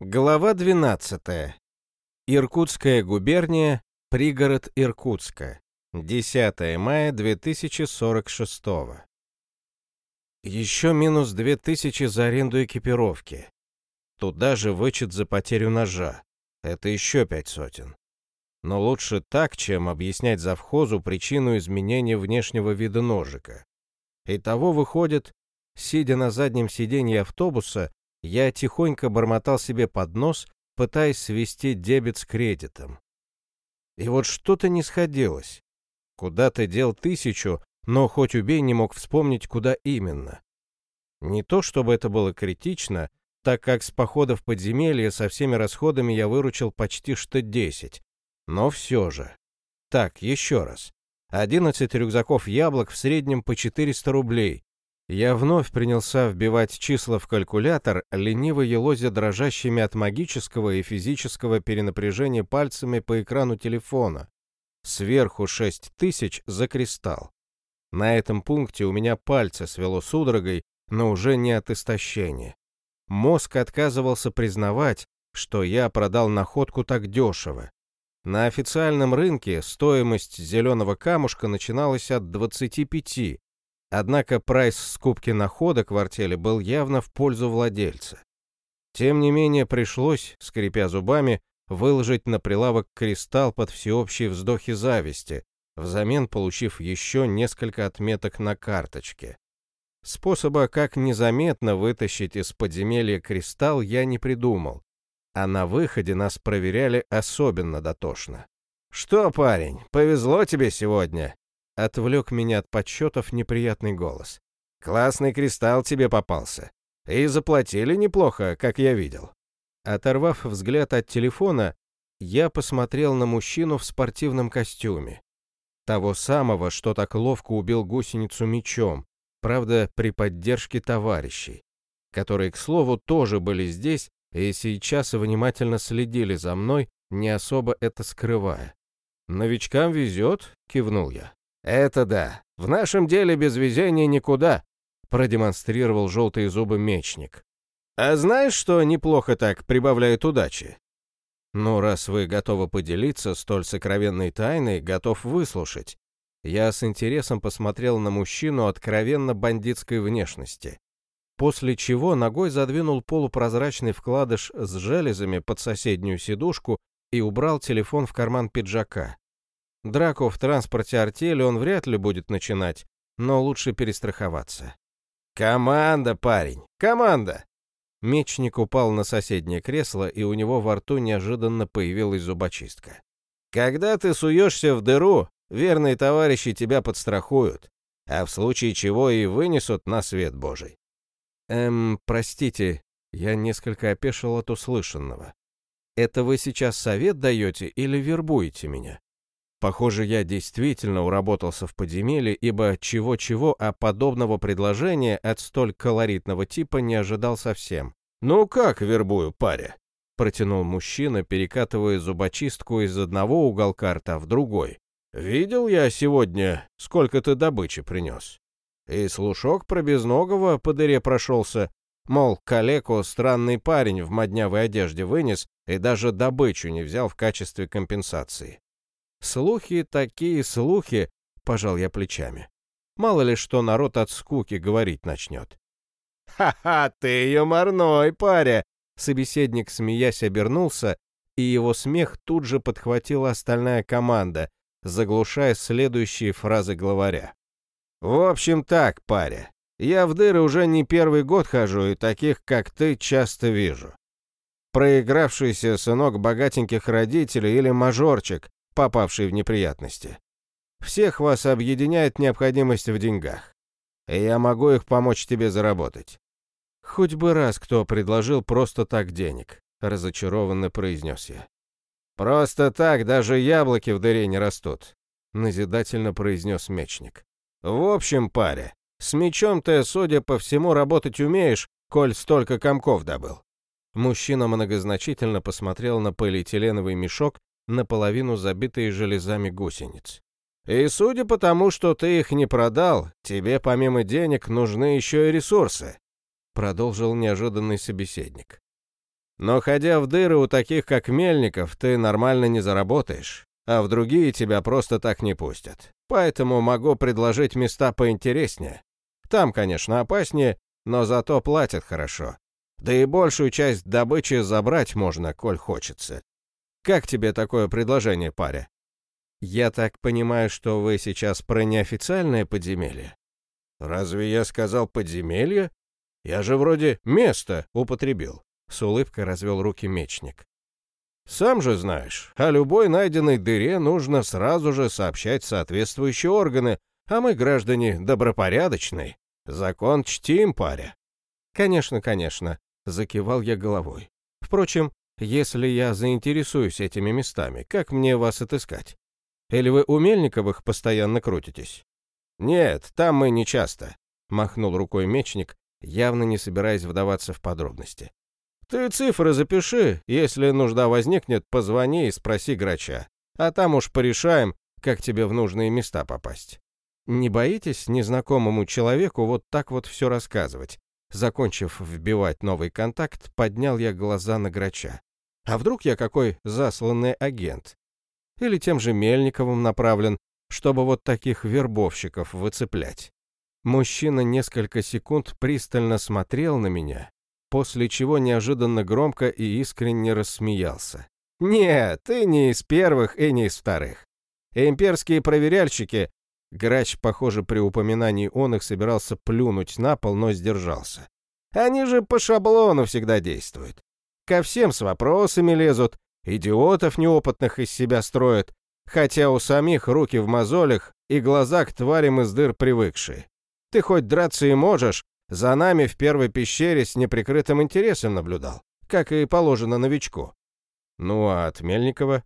Глава 12. Иркутская губерния, пригород Иркутска. 10 мая 2046. Еще минус 2000 за аренду экипировки. Туда же вычет за потерю ножа. Это еще пять сотен. Но лучше так, чем объяснять завхозу причину изменения внешнего вида ножика. Итого выходит, сидя на заднем сиденье автобуса, я тихонько бормотал себе под нос, пытаясь свести дебет с кредитом. И вот что-то не сходилось. Куда-то дел тысячу, но хоть убей не мог вспомнить, куда именно. Не то чтобы это было критично, так как с похода в подземелье со всеми расходами я выручил почти что 10. Но все же. Так, еще раз. 11 рюкзаков яблок в среднем по 400 рублей, я вновь принялся вбивать числа в калькулятор, лениво елозя дрожащими от магического и физического перенапряжения пальцами по экрану телефона. Сверху 6 тысяч за кристалл. На этом пункте у меня пальцы свело судорогой, но уже не от истощения. Мозг отказывался признавать, что я продал находку так дешево. На официальном рынке стоимость зеленого камушка начиналась от 25, Однако прайс скупки находок в артели был явно в пользу владельца. Тем не менее пришлось, скрипя зубами, выложить на прилавок кристалл под всеобщие вздохи зависти, взамен получив еще несколько отметок на карточке. Способа, как незаметно вытащить из подземелья кристалл, я не придумал, а на выходе нас проверяли особенно дотошно. «Что, парень, повезло тебе сегодня?» Отвлек меня от подсчетов неприятный голос. «Классный кристалл тебе попался. И заплатили неплохо, как я видел». Оторвав взгляд от телефона, я посмотрел на мужчину в спортивном костюме. Того самого, что так ловко убил гусеницу мечом, правда, при поддержке товарищей, которые, к слову, тоже были здесь и сейчас внимательно следили за мной, не особо это скрывая. «Новичкам везет», — кивнул я. «Это да. В нашем деле без везения никуда», — продемонстрировал желтые зубы мечник. «А знаешь, что неплохо так прибавляет удачи?» «Ну, раз вы готовы поделиться столь сокровенной тайной, готов выслушать». Я с интересом посмотрел на мужчину откровенно бандитской внешности, после чего ногой задвинул полупрозрачный вкладыш с железами под соседнюю сидушку и убрал телефон в карман пиджака. Драку в транспорте артели он вряд ли будет начинать, но лучше перестраховаться. «Команда, парень! Команда!» Мечник упал на соседнее кресло, и у него во рту неожиданно появилась зубочистка. «Когда ты суешься в дыру, верные товарищи тебя подстрахуют, а в случае чего и вынесут на свет Божий». «Эм, простите, я несколько опешил от услышанного. Это вы сейчас совет даете или вербуете меня?» Похоже, я действительно уработался в подземелье, ибо чего-чего, а подобного предложения от столь колоритного типа не ожидал совсем. «Ну как вербую, паря?» — протянул мужчина, перекатывая зубочистку из одного уголка рта в другой. «Видел я сегодня, сколько ты добычи принес. И слушок про безногого по дыре прошелся, мол, калеку странный парень в моднявой одежде вынес и даже добычу не взял в качестве компенсации. Слухи такие слухи, пожал я плечами. Мало ли что народ от скуки говорить начнет. «Ха-ха, ты юморной, паря!» Собеседник, смеясь, обернулся, и его смех тут же подхватила остальная команда, заглушая следующие фразы главаря. «В общем так, паря, я в дыры уже не первый год хожу, и таких, как ты, часто вижу. Проигравшийся сынок богатеньких родителей или мажорчик, попавший в неприятности. Всех вас объединяет необходимость в деньгах. И я могу их помочь тебе заработать. Хоть бы раз кто предложил просто так денег, разочарованно произнес я. Просто так даже яблоки в дыре не растут, назидательно произнес мечник. В общем, паря, с мечом ты, судя по всему, работать умеешь, коль столько комков добыл. Мужчина многозначительно посмотрел на полиэтиленовый мешок, наполовину забитые железами гусениц. И судя по тому, что ты их не продал, тебе помимо денег нужны еще и ресурсы, продолжил неожиданный собеседник. Но ходя в дыры у таких, как Мельников, ты нормально не заработаешь, а в другие тебя просто так не пустят. Поэтому могу предложить места поинтереснее. Там, конечно, опаснее, но зато платят хорошо. Да и большую часть добычи забрать можно, коль хочется. Как тебе такое предложение, паря? Я так понимаю, что вы сейчас про неофициальное подземелье? Разве я сказал подземелье? Я же вроде место употребил. С улыбкой развел руки мечник. Сам же знаешь, о любой найденной дыре нужно сразу же сообщать соответствующие органы, а мы, граждане, добропорядочные. Закон чтим, паря. Конечно, конечно, закивал я головой. Впрочем, если я заинтересуюсь этими местами, как мне вас отыскать? Или вы у Мельниковых постоянно крутитесь? Нет, там мы не часто, махнул рукой мечник, явно не собираясь вдаваться в подробности. Ты цифры запиши, если нужда возникнет, позвони и спроси грача. А там уж порешаем, как тебе в нужные места попасть. Не боитесь незнакомому человеку вот так вот все рассказывать? Закончив вбивать новый контакт, поднял я глаза на грача. А вдруг я какой засланный агент? Или тем же Мельниковым направлен, чтобы вот таких вербовщиков выцеплять? Мужчина несколько секунд пристально смотрел на меня, после чего неожиданно громко и искренне рассмеялся. «Нет, ты не из первых и не из вторых. Имперские проверяльщики...» Грач, похоже, при упоминании он их собирался плюнуть на пол, но сдержался. «Они же по шаблону всегда действуют. Ко всем с вопросами лезут, идиотов неопытных из себя строят, хотя у самих руки в мозолях и глаза к тварям из дыр привыкшие. Ты хоть драться и можешь, за нами в первой пещере с неприкрытым интересом наблюдал, как и положено новичку. Ну а от Мельникова?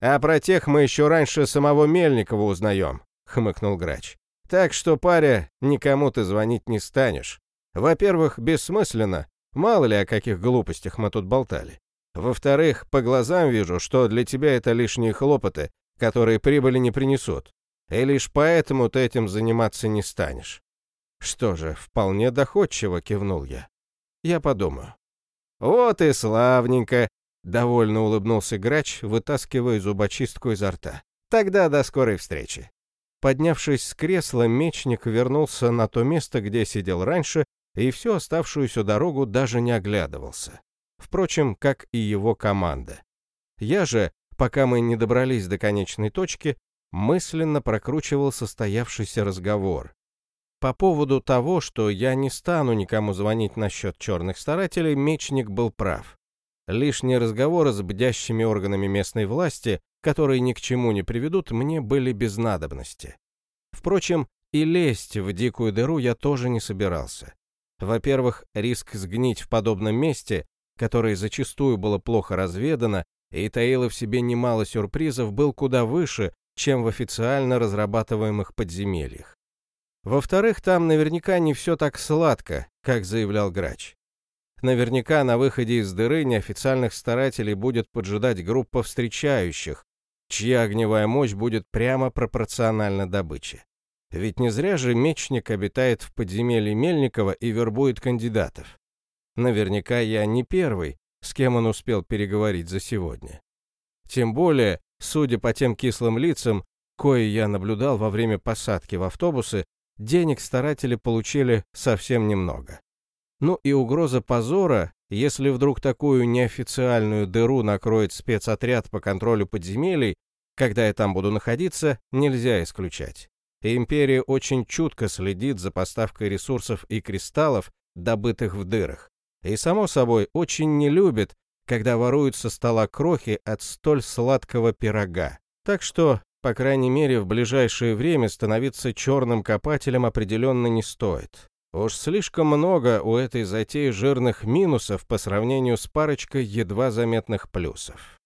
А про тех мы еще раньше самого Мельникова узнаем, хмыкнул Грач. Так что, паря, никому ты звонить не станешь. Во-первых, бессмысленно, мало ли о каких глупостях мы тут болтали. Во-вторых, по глазам вижу, что для тебя это лишние хлопоты, которые прибыли не принесут. И лишь поэтому ты этим заниматься не станешь. Что же, вполне доходчиво кивнул я. Я подумаю. Вот и славненько, довольно улыбнулся грач, вытаскивая зубочистку изо рта. Тогда до скорой встречи. Поднявшись с кресла, мечник вернулся на то место, где сидел раньше, и всю оставшуюся дорогу даже не оглядывался. Впрочем, как и его команда. Я же, пока мы не добрались до конечной точки, мысленно прокручивал состоявшийся разговор, по поводу того, что я не стану никому звонить насчет черных старателей, Мечник был прав. Лишние разговоры с бдящими органами местной власти, которые ни к чему не приведут, мне были без надобности. Впрочем, и лезть в дикую дыру я тоже не собирался. Во-первых, риск сгнить в подобном месте, которое зачастую было плохо разведано и таило в себе немало сюрпризов, был куда выше, чем в официально разрабатываемых подземельях. Во-вторых, там наверняка не все так сладко, как заявлял Грач. Наверняка на выходе из дыры неофициальных старателей будет поджидать группа встречающих, чья огневая мощь будет прямо пропорциональна добыче. Ведь не зря же мечник обитает в подземелье Мельникова и вербует кандидатов. Наверняка я не первый, с кем он успел переговорить за сегодня. Тем более, судя по тем кислым лицам, кое я наблюдал во время посадки в автобусы, денег старатели получили совсем немного. Ну и угроза позора, если вдруг такую неофициальную дыру накроет спецотряд по контролю подземелий, когда я там буду находиться, нельзя исключать. Империя очень чутко следит за поставкой ресурсов и кристаллов, добытых в дырах. И, само собой, очень не любит, когда воруют со стола крохи от столь сладкого пирога. Так что по крайней мере, в ближайшее время становиться черным копателем определенно не стоит. Уж слишком много у этой затеи жирных минусов по сравнению с парочкой едва заметных плюсов.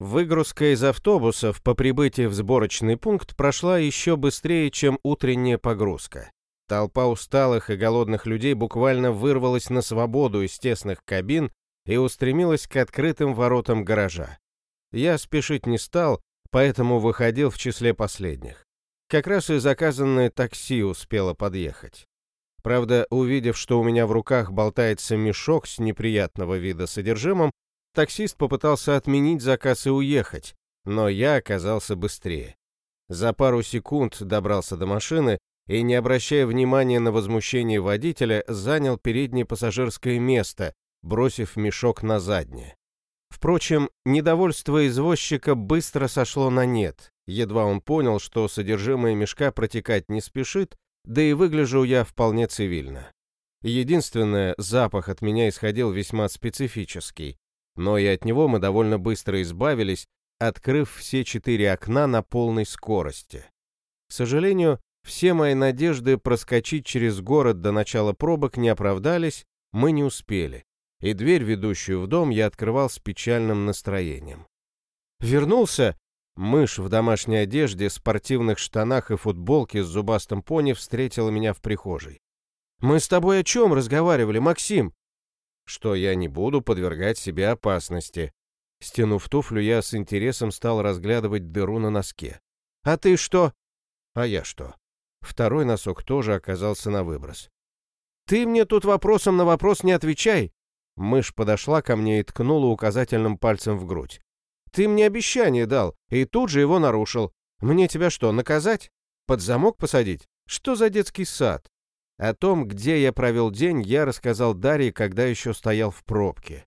Выгрузка из автобусов по прибытии в сборочный пункт прошла еще быстрее, чем утренняя погрузка. Толпа усталых и голодных людей буквально вырвалась на свободу из тесных кабин и устремилась к открытым воротам гаража. Я спешить не стал, поэтому выходил в числе последних. Как раз и заказанное такси успело подъехать. Правда, увидев, что у меня в руках болтается мешок с неприятного вида содержимым, таксист попытался отменить заказ и уехать, но я оказался быстрее. За пару секунд добрался до машины и, не обращая внимания на возмущение водителя, занял переднее пассажирское место, бросив мешок на заднее. Впрочем, недовольство извозчика быстро сошло на нет, едва он понял, что содержимое мешка протекать не спешит, да и выгляжу я вполне цивильно. Единственное, запах от меня исходил весьма специфический, но и от него мы довольно быстро избавились, открыв все четыре окна на полной скорости. К сожалению, все мои надежды проскочить через город до начала пробок не оправдались, мы не успели, и дверь, ведущую в дом, я открывал с печальным настроением. Вернулся, Мышь в домашней одежде, спортивных штанах и футболке с зубастым пони встретила меня в прихожей. «Мы с тобой о чем разговаривали, Максим?» «Что я не буду подвергать себе опасности». Стянув туфлю, я с интересом стал разглядывать дыру на носке. «А ты что?» «А я что?» Второй носок тоже оказался на выброс. «Ты мне тут вопросом на вопрос не отвечай!» Мышь подошла ко мне и ткнула указательным пальцем в грудь. Ты мне обещание дал, и тут же его нарушил. Мне тебя что, наказать? Под замок посадить? Что за детский сад? О том, где я провел день, я рассказал Дарье, когда еще стоял в пробке.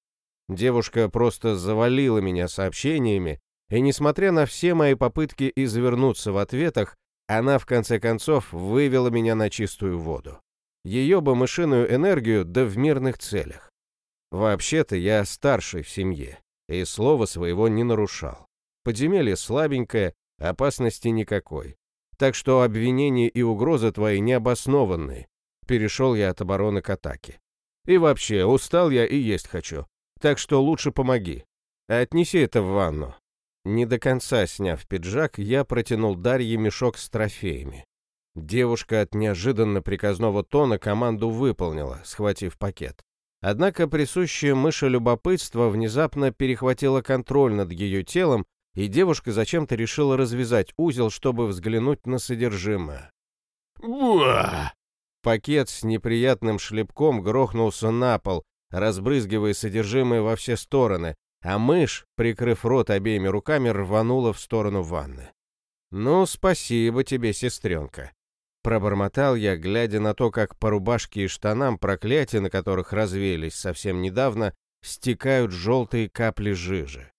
Девушка просто завалила меня сообщениями, и несмотря на все мои попытки извернуться в ответах, она в конце концов вывела меня на чистую воду. Ее бы мышиную энергию, да в мирных целях. Вообще-то я старший в семье, и слова своего не нарушал. Подземелье слабенькое, опасности никакой. Так что обвинения и угрозы твои необоснованные. Перешел я от обороны к атаке. И вообще, устал я и есть хочу. Так что лучше помоги. Отнеси это в ванну. Не до конца сняв пиджак, я протянул Дарье мешок с трофеями. Девушка от неожиданно приказного тона команду выполнила, схватив пакет. Однако присущее мыши любопытство внезапно перехватило контроль над ее телом, и девушка зачем-то решила развязать узел, чтобы взглянуть на содержимое. «Буа!» Пакет с неприятным шлепком грохнулся на пол, разбрызгивая содержимое во все стороны, а мышь, прикрыв рот обеими руками, рванула в сторону ванны. «Ну, спасибо тебе, сестренка. Пробормотал я, глядя на то, как по рубашке и штанам проклятия, на которых развеялись совсем недавно, стекают желтые капли жижи.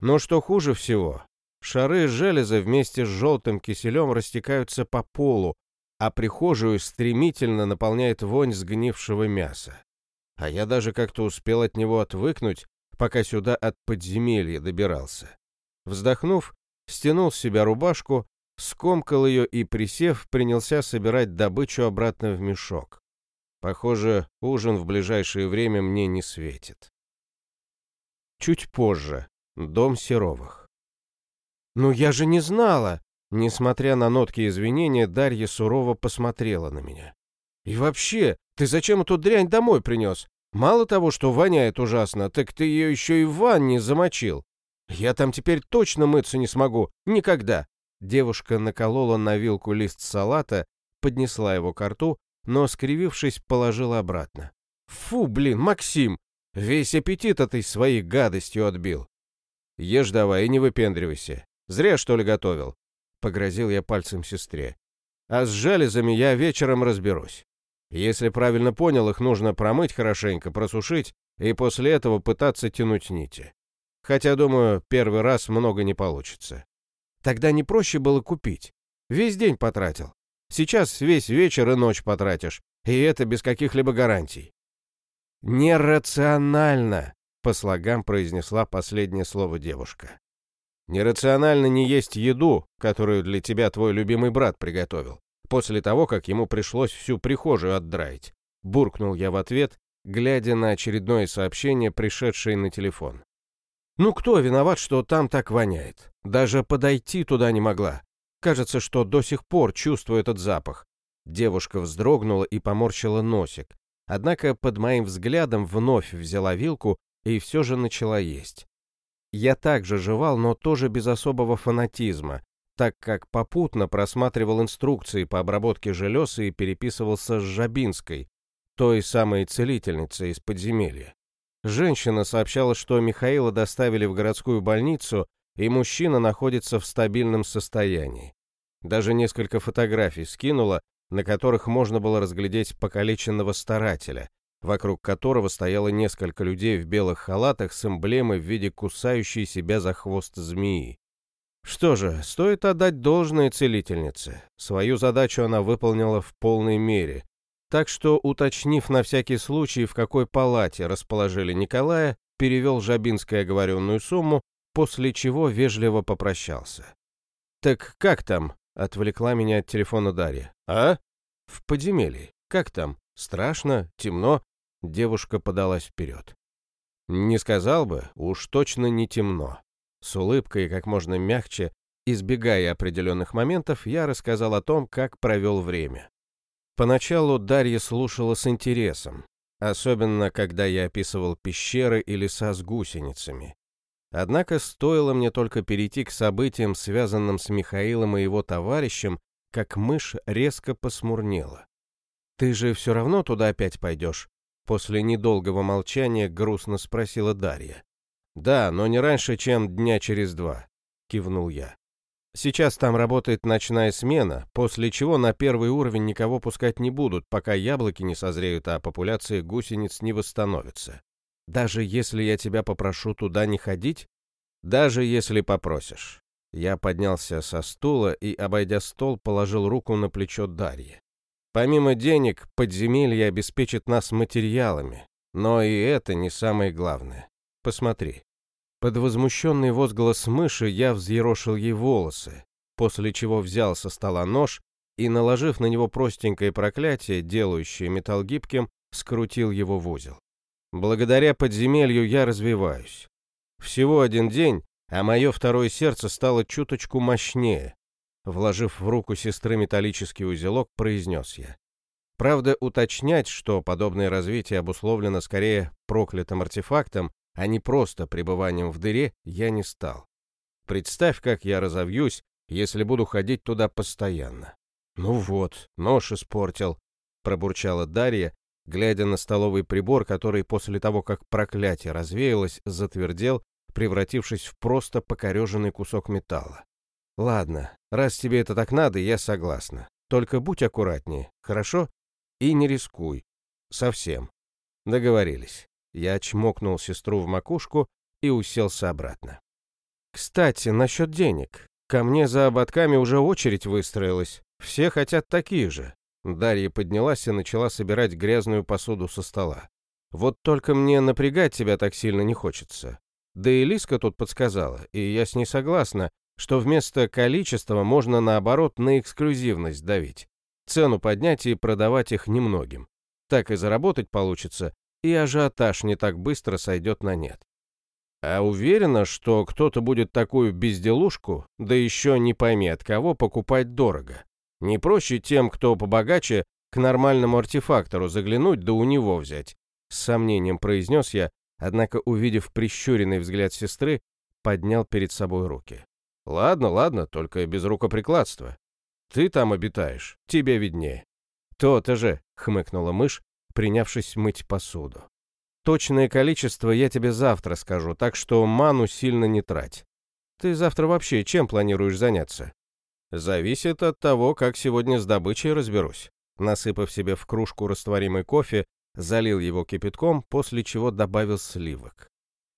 Но что хуже всего, шары железа вместе с желтым киселем растекаются по полу, а прихожую стремительно наполняет вонь сгнившего мяса. А я даже как-то успел от него отвыкнуть, пока сюда от подземелья добирался. Вздохнув, стянул с себя рубашку скомкал ее и, присев, принялся собирать добычу обратно в мешок. Похоже, ужин в ближайшее время мне не светит. Чуть позже. Дом Серовых. «Ну я же не знала!» Несмотря на нотки извинения, Дарья сурово посмотрела на меня. «И вообще, ты зачем эту дрянь домой принес? Мало того, что воняет ужасно, так ты ее еще и в ванне замочил. Я там теперь точно мыться не смогу. Никогда. Девушка наколола на вилку лист салата, поднесла его к рту, но, скривившись, положила обратно. «Фу, блин, Максим! Весь аппетит этой своей гадостью отбил!» «Ешь давай и не выпендривайся. Зря, что ли, готовил?» Погрозил я пальцем сестре. «А с железами я вечером разберусь. Если правильно понял, их нужно промыть хорошенько, просушить и после этого пытаться тянуть нити. Хотя, думаю, первый раз много не получится. Тогда не проще было купить. Весь день потратил. Сейчас весь вечер и ночь потратишь, и это без каких-либо гарантий. «Нерационально!» — по слогам произнесла последнее слово девушка. «Нерационально не есть еду, которую для тебя твой любимый брат приготовил, после того, как ему пришлось всю прихожую отдраить», — буркнул я в ответ, глядя на очередное сообщение, пришедшее на телефон. Ну кто виноват, что там так воняет? Даже подойти туда не могла. Кажется, что до сих пор чувствую этот запах. Девушка вздрогнула и поморщила носик. Однако под моим взглядом вновь взяла вилку и все же начала есть. Я также жевал, но тоже без особого фанатизма, так как попутно просматривал инструкции по обработке желез и переписывался с Жабинской, той самой целительницей из подземелья. Женщина сообщала, что Михаила доставили в городскую больницу, и мужчина находится в стабильном состоянии. Даже несколько фотографий скинула, на которых можно было разглядеть покалеченного старателя, вокруг которого стояло несколько людей в белых халатах с эмблемой в виде кусающей себя за хвост змеи. Что же, стоит отдать должное целительнице. Свою задачу она выполнила в полной мере. Так что, уточнив на всякий случай, в какой палате расположили Николая, перевел Жабинской оговоренную сумму, после чего вежливо попрощался. «Так как там?» — отвлекла меня от телефона Дарья. «А?» «В подземелье. Как там? Страшно? Темно?» Девушка подалась вперед. «Не сказал бы, уж точно не темно. С улыбкой, как можно мягче, избегая определенных моментов, я рассказал о том, как провел время. Поначалу Дарья слушала с интересом, особенно когда я описывал пещеры и леса с гусеницами. Однако стоило мне только перейти к событиям, связанным с Михаилом и его товарищем, как мышь резко посмурнела. «Ты же все равно туда опять пойдешь?» После недолгого молчания грустно спросила Дарья. «Да, но не раньше, чем дня через два», — кивнул я. «Сейчас там работает ночная смена, после чего на первый уровень никого пускать не будут, пока яблоки не созреют, а популяция гусениц не восстановится. Даже если я тебя попрошу туда не ходить? Даже если попросишь». Я поднялся со стула и, обойдя стол, положил руку на плечо Дарьи. Помимо денег, подземелье обеспечит нас материалами, но и это не самое главное. Посмотри. Под возмущенный возглас мыши я взъерошил ей волосы, после чего взял со стола нож и, наложив на него простенькое проклятие, делающее металл гибким, скрутил его в узел. Благодаря подземелью я развиваюсь. Всего один день, а мое второе сердце стало чуточку мощнее. Вложив в руку сестры металлический узелок, произнес я. Правда, уточнять, что подобное развитие обусловлено скорее проклятым артефактом, а не просто пребыванием в дыре, я не стал. Представь, как я разовьюсь, если буду ходить туда постоянно. Ну вот, нож испортил, пробурчала Дарья, глядя на столовый прибор, который после того, как проклятие развеялось, затвердел, превратившись в просто покореженный кусок металла. Ладно, раз тебе это так надо, я согласна. Только будь аккуратнее, хорошо? И не рискуй. Совсем. Договорились. Я чмокнул сестру в макушку и уселся обратно. «Кстати, насчет денег. Ко мне за ободками уже очередь выстроилась. Все хотят такие же». Дарья поднялась и начала собирать грязную посуду со стола. «Вот только мне напрягать тебя так сильно не хочется. Да и Лиска тут подсказала, и я с ней согласна, что вместо количества можно наоборот на эксклюзивность давить. Цену поднять и продавать их немногим. Так и заработать получится, и ажиотаж не так быстро сойдет на нет. А уверена, что кто-то будет такую безделушку, да еще не пойми от кого, покупать дорого. Не проще тем, кто побогаче, к нормальному артефактору заглянуть, да у него взять. С сомнением произнес я, однако, увидев прищуренный взгляд сестры, поднял перед собой руки. «Ладно, ладно, только без рукоприкладства. Ты там обитаешь, тебе виднее». «То-то же», — хмыкнула мышь, принявшись мыть посуду. «Точное количество я тебе завтра скажу, так что ману сильно не трать. Ты завтра вообще чем планируешь заняться?» «Зависит от того, как сегодня с добычей разберусь». Насыпав себе в кружку растворимый кофе, залил его кипятком, после чего добавил сливок.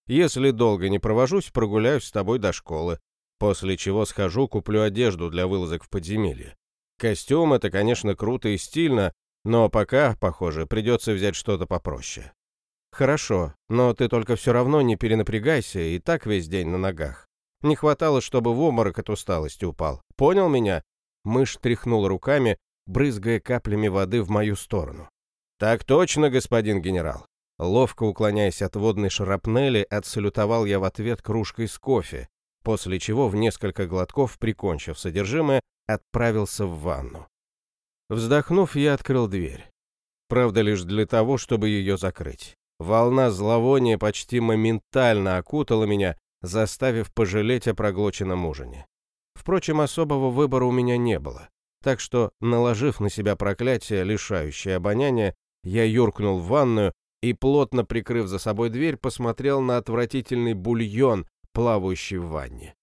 «Если долго не провожусь, прогуляюсь с тобой до школы, после чего схожу, куплю одежду для вылазок в подземелье. Костюм — это, конечно, круто и стильно, но пока, похоже, придется взять что-то попроще. Хорошо, но ты только все равно не перенапрягайся, и так весь день на ногах. Не хватало, чтобы в обморок от усталости упал. Понял меня? Мышь тряхнул руками, брызгая каплями воды в мою сторону. Так точно, господин генерал. Ловко уклоняясь от водной шарапнели, отсалютовал я в ответ кружкой с кофе, после чего в несколько глотков, прикончив содержимое, отправился в ванну. Вздохнув, я открыл дверь. Правда, лишь для того, чтобы ее закрыть. Волна зловония почти моментально окутала меня, заставив пожалеть о проглоченном ужине. Впрочем, особого выбора у меня не было. Так что, наложив на себя проклятие, лишающее обоняния, я юркнул в ванную и, плотно прикрыв за собой дверь, посмотрел на отвратительный бульон, плавающий в ванне.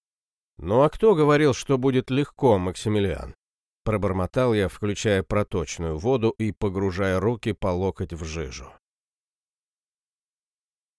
«Ну а кто говорил, что будет легко, Максимилиан?» Пробормотал я, включая проточную воду и погружая руки по локоть в жижу.